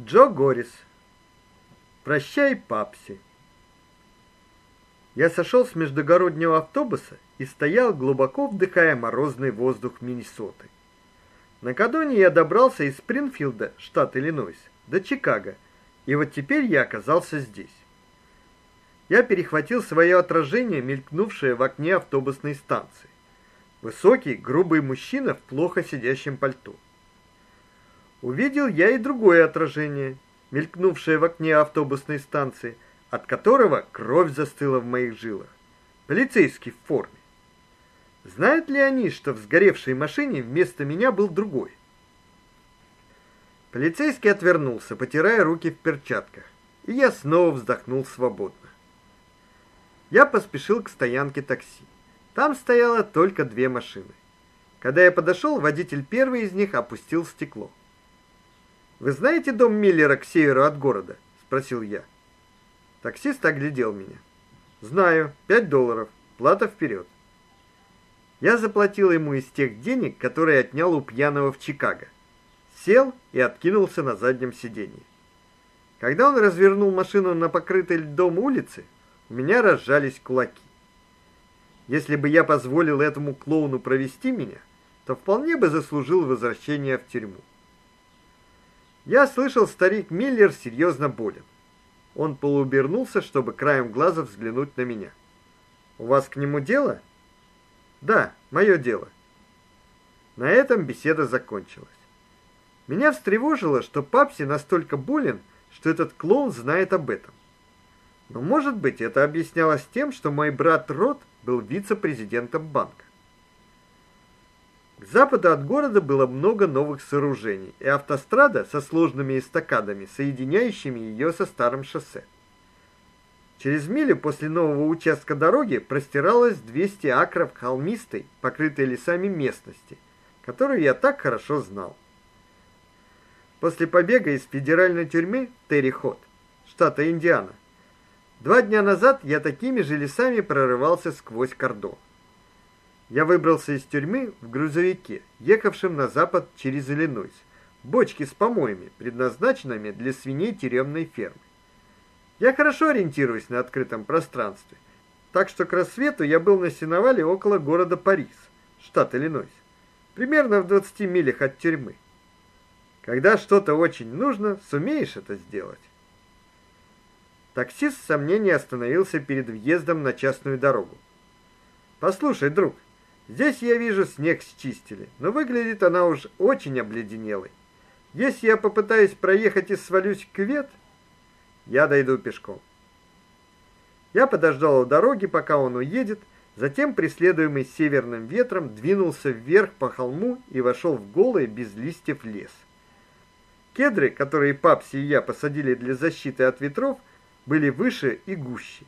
Джо Горис. Прощай, папси. Я сошел с междугороднего автобуса и стоял, глубоко вдыхая морозный воздух Миннесоты. Накануне я добрался из Спрингфилда, штат Иллинойс, до Чикаго, и вот теперь я оказался здесь. Я перехватил свое отражение, мелькнувшее в окне автобусной станции. Высокий, грубый мужчина в плохо сидящем пальто. Увидел я и другое отражение, мелькнувшее в окне автобусной станции, от которого кровь застыла в моих жилах. Полицейский в форме. Знают ли они, что в сгоревшей машине вместо меня был другой? Полицейский отвернулся, потирая руки в перчатках, и я снова вздохнул свободно. Я поспешил к стоянке такси. Там стояло только две машины. Когда я подошел, водитель первой из них опустил стекло. Вы знаете дом Миллера к северу от города, спросил я. Таксист оглядел меня. Знаю, пять долларов. Плата вперед. Я заплатил ему из тех денег, которые отнял у пьяного в Чикаго. Сел и откинулся на заднем сиденье. Когда он развернул машину на покрытой льдом улице, у меня разжались кулаки. Если бы я позволил этому клоуну провести меня, то вполне бы заслужил возвращения в тюрьму. Я слышал, старик Миллер серьезно болен. Он полуобернулся, чтобы краем глаза взглянуть на меня. У вас к нему дело? Да, мое дело. На этом беседа закончилась. Меня встревожило, что Папси настолько болен, что этот клоун знает об этом. Но, может быть, это объяснялось тем, что мой брат Рот был вице-президентом банка. К западу от города было много новых сооружений и автострада со сложными эстакадами, соединяющими ее со старым шоссе. Через милю после нового участка дороги простиралось 200 акров холмистой, покрытой лесами местности, которую я так хорошо знал. После побега из федеральной тюрьмы Терри Хот, штата Индиана, Два дня назад я такими же лесами прорывался сквозь кордон. Я выбрался из тюрьмы в грузовике, ехавшем на запад через Иллинойс, бочки с помоями, предназначенными для свиней тюремной фермы. Я хорошо ориентируюсь на открытом пространстве, так что к рассвету я был на сеновале около города Парис, штат Иллинойс, примерно в 20 милях от тюрьмы. Когда что-то очень нужно, сумеешь это сделать. Таксист с сомнением остановился перед въездом на частную дорогу. Послушай, друг, здесь я вижу снег счистили, но выглядит она уж очень обледенелой. Если я попытаюсь проехать и свалюсь в кювет, я дойду пешком. Я подождал у дороги, пока он уедет, затем, преследуемый северным ветром, двинулся вверх по холму и вошел в голый без листьев лес. Кедры, которые Папси и я посадили для защиты от ветров, были выше и гуще.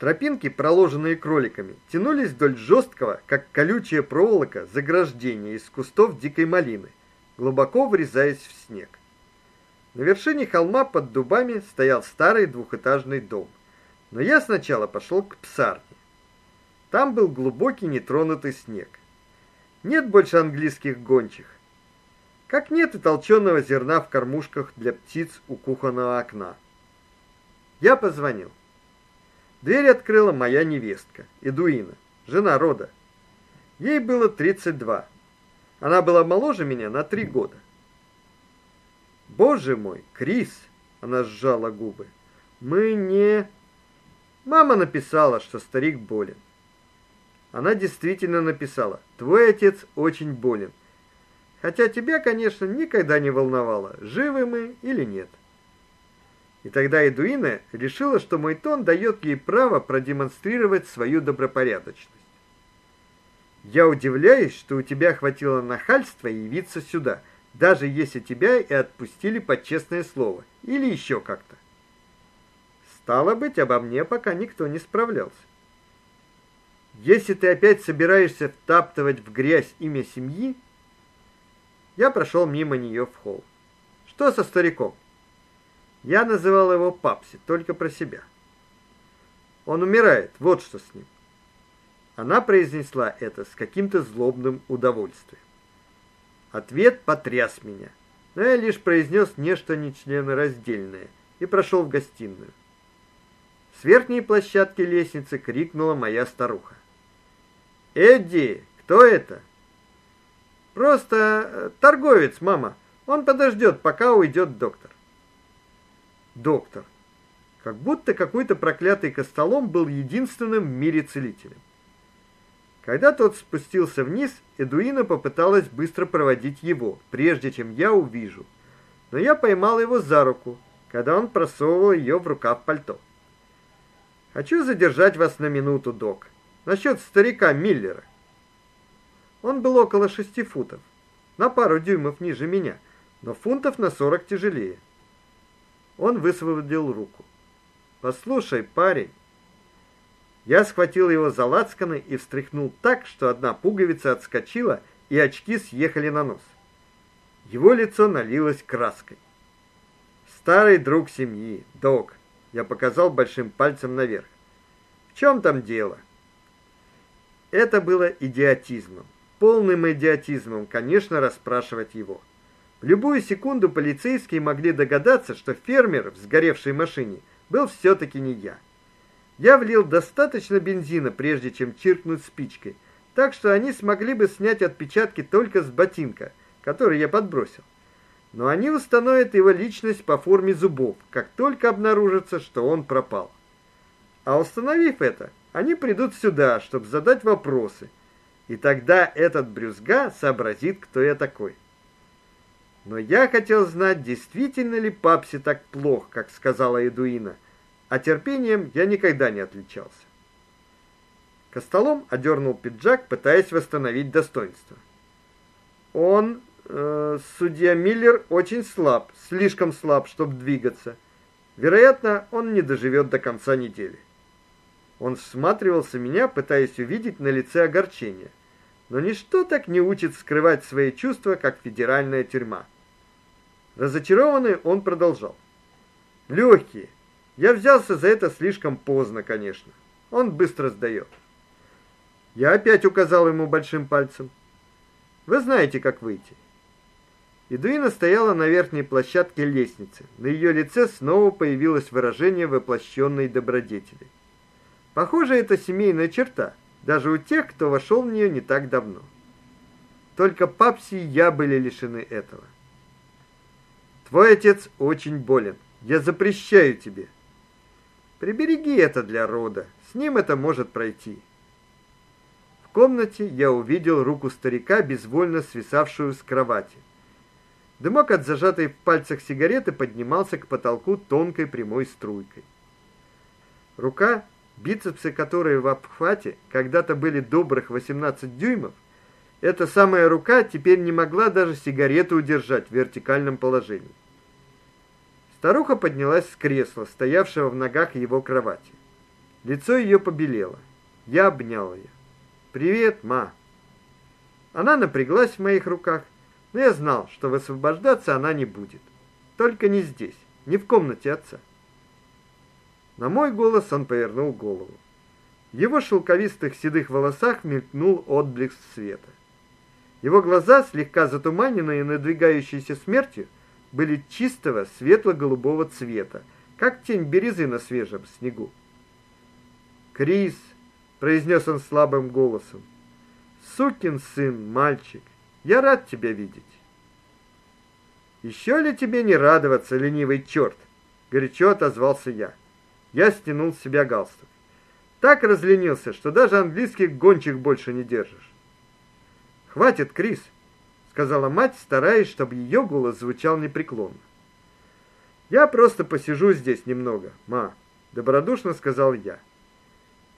Тропинки, проложенные кроликами, тянулись вдоль жесткого, как колючая проволока, заграждения из кустов дикой малины, глубоко врезаясь в снег. На вершине холма под дубами стоял старый двухэтажный дом. Но я сначала пошел к псарне. Там был глубокий нетронутый снег. Нет больше английских гончих. Как нет и толченого зерна в кормушках для птиц у кухонного окна. Я позвонил. Дверь открыла моя невестка, Эдуина, жена Рода. Ей было 32. Она была моложе меня на три года. Боже мой, Крис, она сжала губы. Мы не Мама написала, что старик болен. Она действительно написала: "Твой отец очень болен". Хотя тебя, конечно, никогда не волновало, живы мы или нет. И тогда Эдуина решила, что мой тон дает ей право продемонстрировать свою добропорядочность. Я удивляюсь, что у тебя хватило нахальства явиться сюда, даже если тебя и отпустили под честное слово или еще как-то. Стало быть, обо мне пока никто не справлялся. Если ты опять собираешься втаптывать в грязь имя семьи, я прошел мимо нее в холл. Что со стариком? Я называл его Папси, только про себя. Он умирает, вот что с ним. Она произнесла это с каким-то злобным удовольствием. Ответ потряс меня. но я лишь произнес нечто нечленораздельное и прошел в гостиную. С верхней площадки лестницы крикнула моя старуха. Эдди, кто это? Просто э, торговец, мама. Он подождет, пока уйдет доктор. Доктор. Как будто какой-то проклятый костолом был единственным в мире целителем. Когда тот спустился вниз, Эдуина попыталась быстро проводить его, прежде чем я увижу. Но я поймал его за руку, когда он просовывал ее в рукав пальто. Хочу задержать вас на минуту, док. Насчет старика Миллера. Он был около шести футов, на пару дюймов ниже меня, но фунтов на сорок тяжелее. Он высвободил руку. Послушай, парень, я схватил его за лацканы и встряхнул так, что одна пуговица отскочила, и очки съехали на нос. Его лицо налилось краской. Старый друг семьи, Док. Я показал большим пальцем наверх. В чем там дело? Это было идиотизмом, полным идиотизмом, конечно, расспрашивать его. В любую секунду полицейские могли догадаться, что фермер в сгоревшей машине был все таки не я. Я влил достаточно бензина, прежде чем чиркнуть спичкой, так что они смогли бы снять отпечатки только с ботинка, который я подбросил. Но они установят его личность по форме зубов, как только обнаружится, что он пропал. А установив это, они придут сюда, чтобы задать вопросы. И тогда этот брюзга сообразит, кто я такой. Но я хотел знать, действительно ли Папси так плох, как сказала Эдуина а терпением я никогда не отличался. Костолом одернул пиджак, пытаясь восстановить достоинство. Он, э, судья Миллер, очень слаб, слишком слаб, чтобы двигаться. Вероятно, он не доживет до конца недели. Он всматривался в меня, пытаясь увидеть на лице огорчение. Но ничто так не учит скрывать свои чувства, как федеральная тюрьма. Разочарованный, он продолжал: "Легкие, я взялся за это слишком поздно, конечно. Он быстро сдаёт. Я опять указал ему большим пальцем. Вы знаете, как выйти. Идуина стояла на верхней площадке лестницы. На её лице снова появилось выражение воплощённой добродетели. Похоже, это семейная черта, даже у тех, кто вошёл в неё не так давно. Только Папси и я были лишены этого. Твой отец очень болен. Я запрещаю тебе Прибереги это для рода. С ним это может пройти. В комнате я увидел руку старика, безвольно свисавшую с кровати. Дымок от зажатой в пальцах сигареты поднимался к потолку тонкой прямой струйкой. Рука, бицепсы которой в обхвате когда-то были добрых 18 дюймов, эта самая рука теперь не могла даже сигарету удержать в вертикальном положении. Старуха поднялась с кресла, стоявшего в ногах его кровати. Лицо ее побелело. Я обнял ее. Привет, ма. Она напряглась в моих руках, но я знал, что высвобождаться она не будет. Только не здесь, не в комнате отца. На мой голос он повернул голову. В его шелковистых седых волосах мелькнул отблеск света. Его глаза, слегка затуманенные надвигающейся смертью, были чистого светло-голубого цвета, как тень березы на свежем снегу. "Крис", произнес он слабым голосом. "Сукин сын, мальчик, я рад тебя видеть". «Еще ли тебе не радоваться, ленивый черт?» — горячо отозвался я. Я стянул с себя галстук. Так разленился, что даже английских гончих больше не держишь. Хватит, Крис сказала мать, стараясь, чтобы ее голос звучал непреклонно. Я просто посижу здесь немного, ма, добродушно сказал я.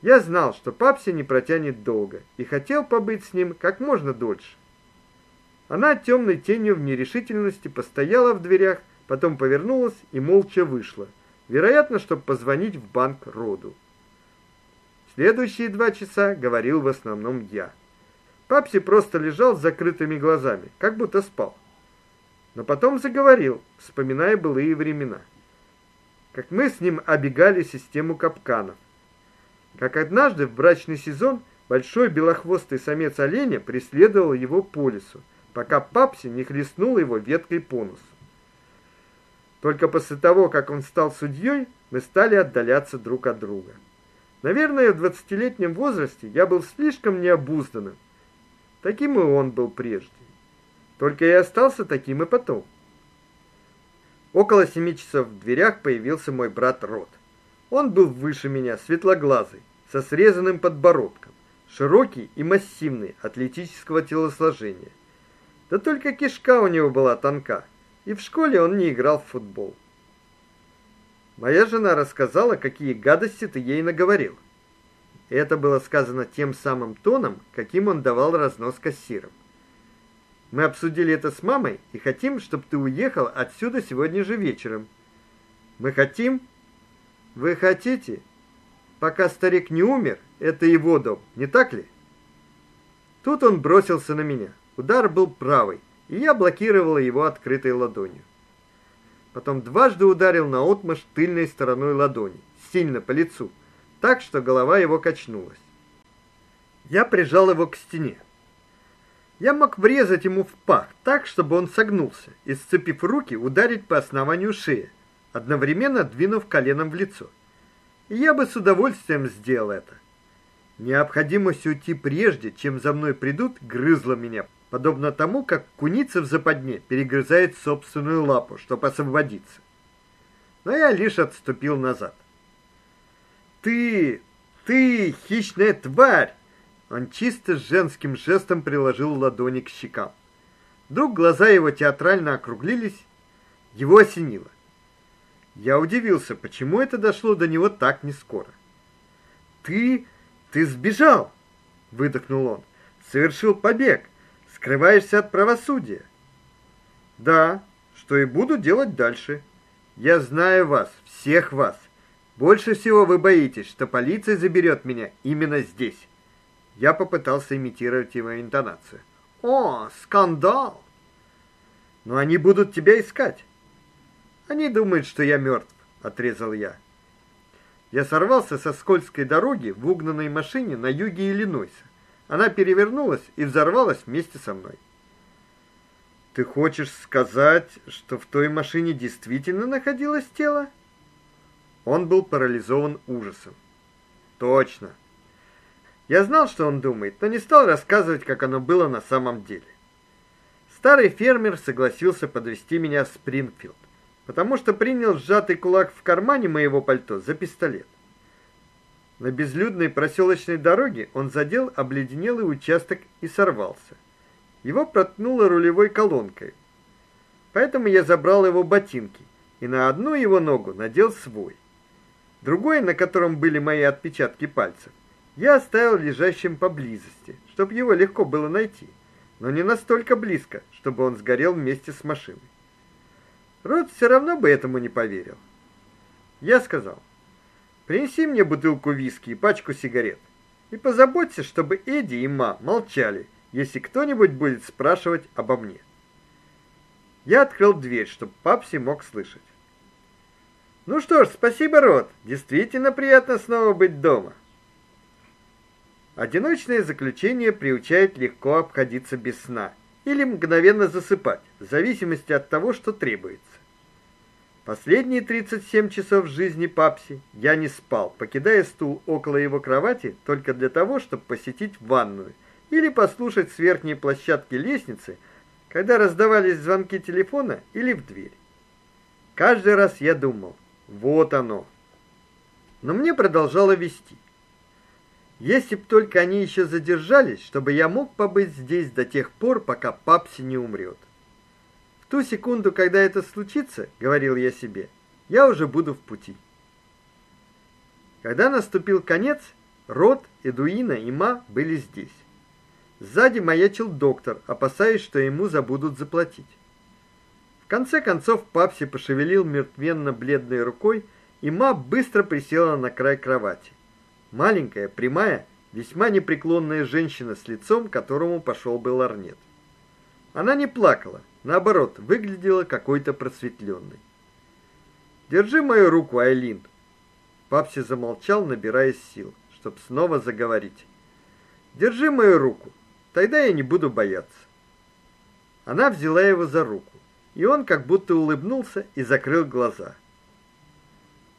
Я знал, что Папси не протянет долго и хотел побыть с ним как можно дольше. Она темной тенью в нерешительности постояла в дверях, потом повернулась и молча вышла, вероятно, чтобы позвонить в банк роду. Следующие два часа говорил в основном я. Папси просто лежал с закрытыми глазами, как будто спал. Но потом заговорил, вспоминая былые времена. Как мы с ним обегали систему капканов. Как однажды в брачный сезон большой белохвостый самец оленя преследовал его по лесу, пока Папси не хлестнул его веткой по носу. Только после того, как он стал судьей, мы стали отдаляться друг от друга. Наверное, в двадцатилетнем возрасте я был слишком необузданным. Таким и он был прежде. Только я остался таким и потом. Около семи часов в дверях появился мой брат Рот. Он был выше меня, светлоглазый, со срезанным подбородком, широкий и массивный, атлетического телосложения. Да только кишка у него была тонка, и в школе он не играл в футбол. Моя жена рассказала, какие гадости ты ей наговорил. И это было сказано тем самым тоном, каким он давал разнос кассирам. Мы обсудили это с мамой и хотим, чтобы ты уехал отсюда сегодня же вечером. Мы хотим? Вы хотите? Пока старик не умер, это его дом, не так ли? Тут он бросился на меня. Удар был правый, и я блокировала его открытой ладонью. Потом дважды ударил на наотмашь тыльной стороной ладони, сильно по лицу, так что голова его качнулась. Я прижал его к стене. Я мог врезать ему в пах так, чтобы он согнулся, и сцепив руки, ударить по основанию шеи, одновременно двинув коленом в лицо. И я бы с удовольствием сделал это. Необходимость уйти прежде, чем за мной придут, грызла меня, подобно тому, как куница в западне перегрызает собственную лапу, чтобы освободиться. Но я лишь отступил назад. Ты, ты хищная тварь, он чисто женским жестом приложил ладони к щекам. Вдруг глаза его театрально округлились, его осенило. Я удивился, почему это дошло до него так не скоро. Ты, ты сбежал, выдохнул он. Совершил побег, скрываешься от правосудия. Да, что и буду делать дальше. Я знаю вас, всех вас. Больше всего вы боитесь, что полиция заберет меня именно здесь. Я попытался имитировать его интонацию. О, скандал. Но они будут тебя искать. Они думают, что я мертв», — отрезал я. Я сорвался со скользкой дороги в угнанной машине на юге Иллинойса. Она перевернулась и взорвалась вместе со мной. Ты хочешь сказать, что в той машине действительно находилось тело? Он был парализован ужасом. Точно. Я знал, что он думает, но не стал рассказывать, как оно было на самом деле. Старый фермер согласился подвести меня в Спрингфилд, потому что принял сжатый кулак в кармане моего пальто за пистолет. На безлюдной проселочной дороге он задел обледенелый участок и сорвался. Его проткнуло рулевой колонкой. Поэтому я забрал его ботинки и на одну его ногу надел свой. Другой, на котором были мои отпечатки пальцев, я оставил лежащим поблизости, чтобы его легко было найти, но не настолько близко, чтобы он сгорел вместе с машиной. Рот все равно бы этому не поверил. Я сказал: "Принеси мне бутылку виски и пачку сигарет. И позаботься, чтобы Эдди и Ма молчали, если кто-нибудь будет спрашивать обо мне". Я открыл дверь, чтобы Папси мог слышать. Ну что ж, спасибо, Рот. Действительно приятно снова быть дома. Одиночное заключение приучает легко обходиться без сна или мгновенно засыпать, в зависимости от того, что требуется. Последние 37 часов жизни Папси я не спал, покидая стул около его кровати только для того, чтобы посетить ванную или послушать с верхней площадки лестницы, когда раздавались звонки телефона или в дверь. Каждый раз я думал: вот оно. Но мне продолжало вести. Если б только они еще задержались, чтобы я мог побыть здесь до тех пор, пока Папси не умрет. Ту секунду, когда это случится, говорил я себе, я уже буду в пути. Когда наступил конец, Рот, Эдуина и Ма были здесь. Сзади маячил доктор, опасаясь, что ему забудут заплатить. В конце концов Папси пошевелил мертвенно-бледной рукой, и Ма быстро присела на край кровати. Маленькая, прямая, весьма непреклонная женщина с лицом, которому пошел бы ларнет. Она не плакала, наоборот, выглядела какой-то просветленной. Держи мою руку, Айлин. Папси замолчал, набираясь сил, чтобы снова заговорить. Держи мою руку. Тогда я не буду бояться. Она взяла его за руку, и он как будто улыбнулся и закрыл глаза.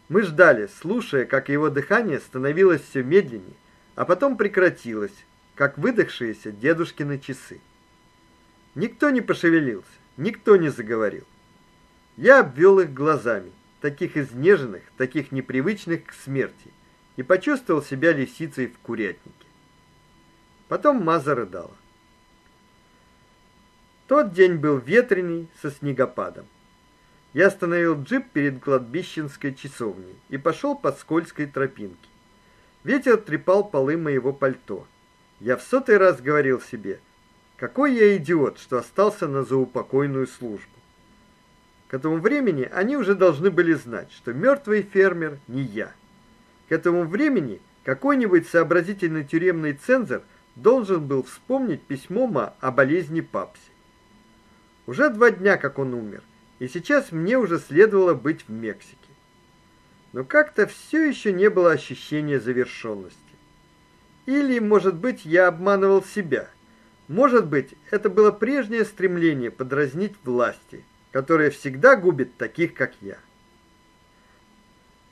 Мы ждали, слушая, как его дыхание становилось все медленнее, а потом прекратилось, как выдохшиеся дедушкины часы. Никто не пошевелился, никто не заговорил. Я обвел их глазами, таких изнеженных, таких непривычных к смерти, и почувствовал себя лисицей в курятнике. Потом Маза рыдала. Тот день был ветреный, со снегопадом. Я остановил джип перед кладбищенской часовней и пошел по скользкой тропинке. Ветер трепал полы моего пальто. Я в сотый раз говорил себе: какой я идиот, что остался на заупокойную службу. К этому времени они уже должны были знать, что мертвый фермер не я. К этому времени какой-нибудь сообразительный тюремный цензор должен был вспомнить письмо Ма о болезни Папси. Уже два дня, как он умер, и сейчас мне уже следовало быть в Мексике. Но как-то все еще не было ощущения завершенности. Или, может быть, я обманывал себя. Может быть, это было прежнее стремление подразнить власти – которая всегда губит таких, как я.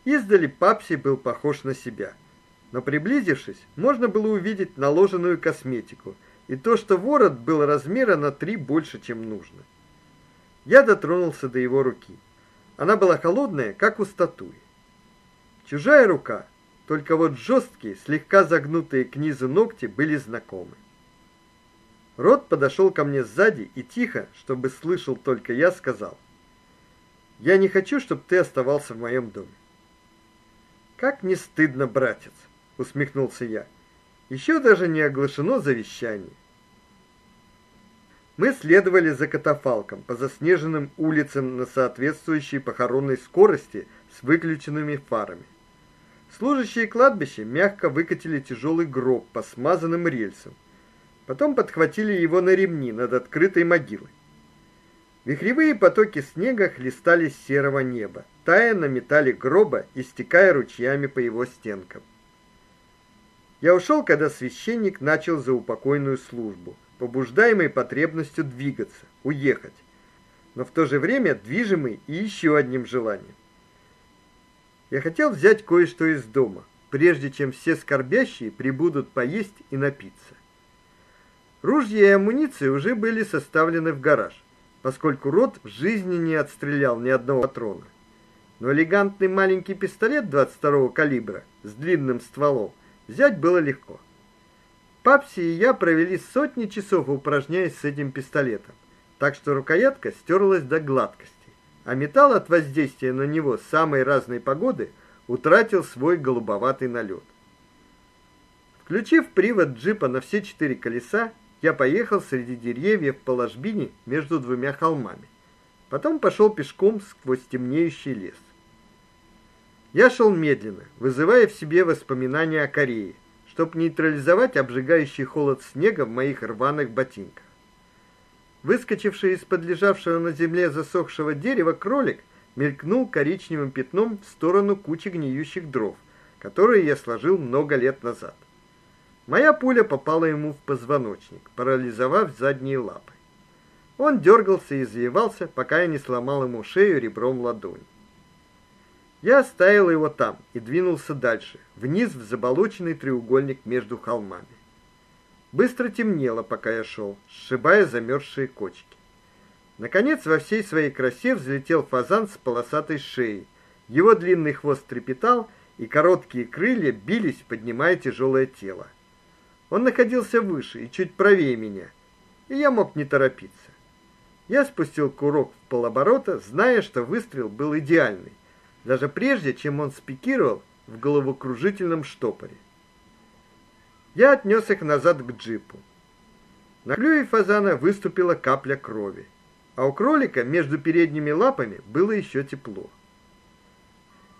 Издали Папси был похож на себя, но приблизившись, можно было увидеть наложенную косметику и то, что ворот был размера на три больше, чем нужно. Я дотронулся до его руки. Она была холодная, как у статуи. Чужая рука, только вот жесткие, слегка загнутые к низу ногти были знакомы. Рот подошел ко мне сзади и тихо, чтобы слышал только я, сказал: "Я не хочу, чтобы ты оставался в моем доме". Как не стыдно, братец, усмехнулся я. Еще даже не оглашено завещание. Мы следовали за катафалком по заснеженным улицам на соответствующей похоронной скорости с выключенными фарами. Служащие кладбища мягко выкатили тяжелый гроб по смазанным рельсам. Потом подхватили его на ремни над открытой могилой. Вихревые потоки снега хлестали с серого неба, тая на металле гроба и стекая ручьями по его стенкам. Я ушел, когда священник начал заупокойную службу, побуждаемый потребностью двигаться, уехать, но в то же время движимый и еще одним желанием. Я хотел взять кое-что из дома, прежде чем все скорбящие прибудут поесть и напиться. Ружья и амуниция уже были составлены в гараж, поскольку Рот в жизни не отстрелял ни одного патрона. Но элегантный маленький пистолет 22-го калибра с длинным стволом взять было легко. Папси и я провели сотни часов упражняясь с этим пистолетом, так что рукоятка стерлась до гладкости, а металл от воздействия на него самой разной погоды утратил свой голубоватый налет. Включив привод джипа на все четыре колеса, я поехал среди деревьев по ложбине между двумя холмами. Потом пошел пешком сквозь темнеющий лес. Я шел медленно, вызывая в себе воспоминания о Корее, чтобы нейтрализовать обжигающий холод снега в моих рваных ботинках. Выскочивший из-под лежавшего на земле засохшего дерева кролик мелькнул коричневым пятном в сторону кучи гниющих дров, которые я сложил много лет назад. Моя пуля попала ему в позвоночник, парализовав задние лапы. Он дергался и извивался, пока я не сломал ему шею ребром ладони. Я оставил его там и двинулся дальше, вниз в заболоченный треугольник между холмами. Быстро темнело, пока я шел, сшибая замерзшие кочки. Наконец, во всей своей красе взлетел фазан с полосатой шеей. Его длинный хвост трепетал, и короткие крылья бились, поднимая тяжелое тело. Он находился выше и чуть правее меня, и я мог не торопиться. Я спустил курок в полоборота, зная, что выстрел был идеальный, даже прежде, чем он спикировал в головокружительном штопоре. Я отнес их назад к джипу. На клюве фазана выступила капля крови, а у кролика между передними лапами было еще тепло.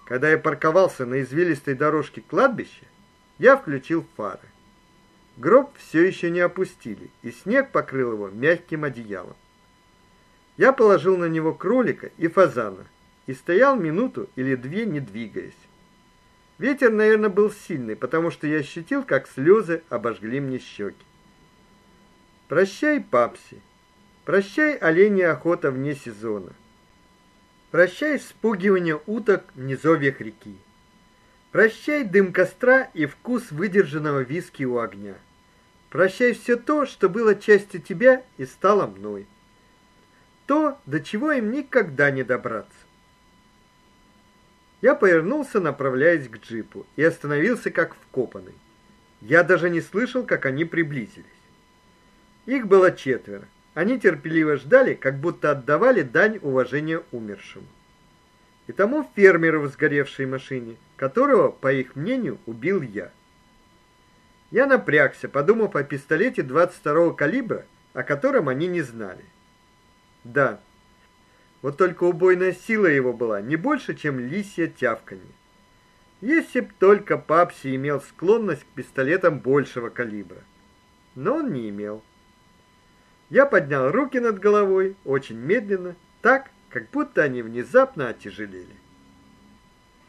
Когда я парковался на извилистой дорожке кладбища, я включил фары. Гроб все еще не опустили, и снег покрыл его мягким одеялом. Я положил на него кролика и фазана и стоял минуту или две, не двигаясь. Ветер, наверное, был сильный, потому что я ощутил, как слезы обожгли мне щеки. Прощай, папси. Прощай, оленья охота вне сезона. Прощай спугивание уток в низовьях реки. Прощай дым костра и вкус выдержанного виски у огня. Прощай все то, что было частью тебя и стало мной. То, до чего им никогда не добраться. Я повернулся, направляясь к джипу, и остановился как вкопанный. Я даже не слышал, как они приблизились. Их было четверо. Они терпеливо ждали, как будто отдавали дань уважения умершему. И тому фермеру в сгоревшей машине, которого, по их мнению, убил я. Я напрягся, подумав о пистолете 22-го калибра, о котором они не знали. Да. Вот только убойная сила его была не больше, чем лисья тявканье. Если б только Папси имел склонность к пистолетам большего калибра. Но он не имел. Я поднял руки над головой очень медленно, так, как будто они внезапно отяжелели.